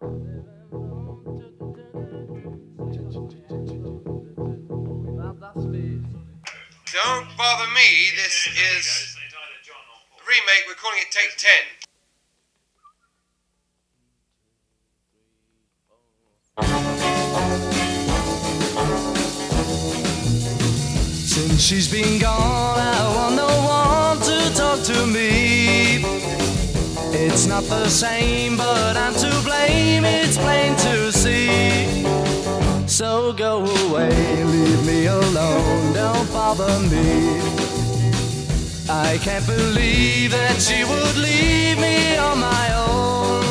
Don't bother me. This is remake. We're calling it Take 10. Since she's been gone, I It's not the same, but I'm to blame. It's plain to see. So go away, leave me alone, don't bother me. I can't believe that she would leave me on my own.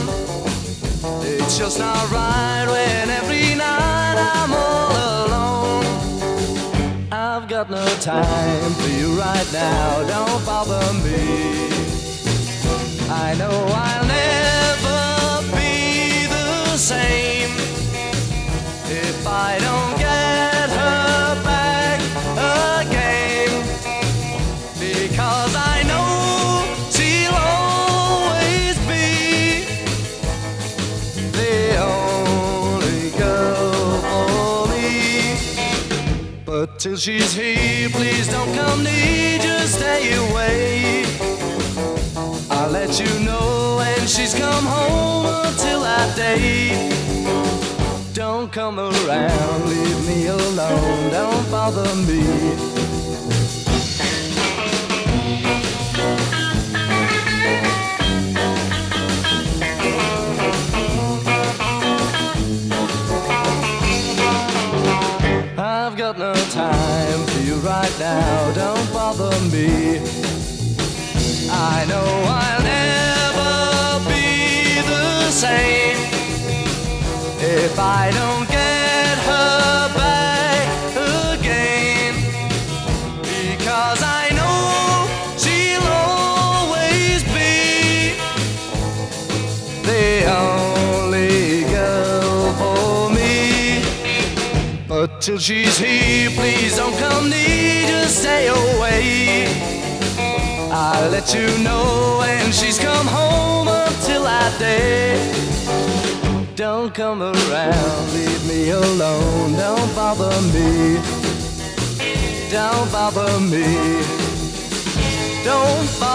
It's just not right when every night I'm all alone. I've got no time for you right now, don't bother me. I know I'll never be the same if I don't get her back again. Because I know she'll always be the only girl for me. But till she's here, please don't come near, just stay. You know when she's come home until that day. Don't come around, leave me alone, don't bother me. I've got no time for you right now, don't bother me. I know if I don't get her back again. Because I know she'll always be the only girl for me. But till she's here, please don't come near, just stay away. I'll let you know when she's come home until that day. Don't come around, leave me alone, don't bother me. Don't bother me. Don't bother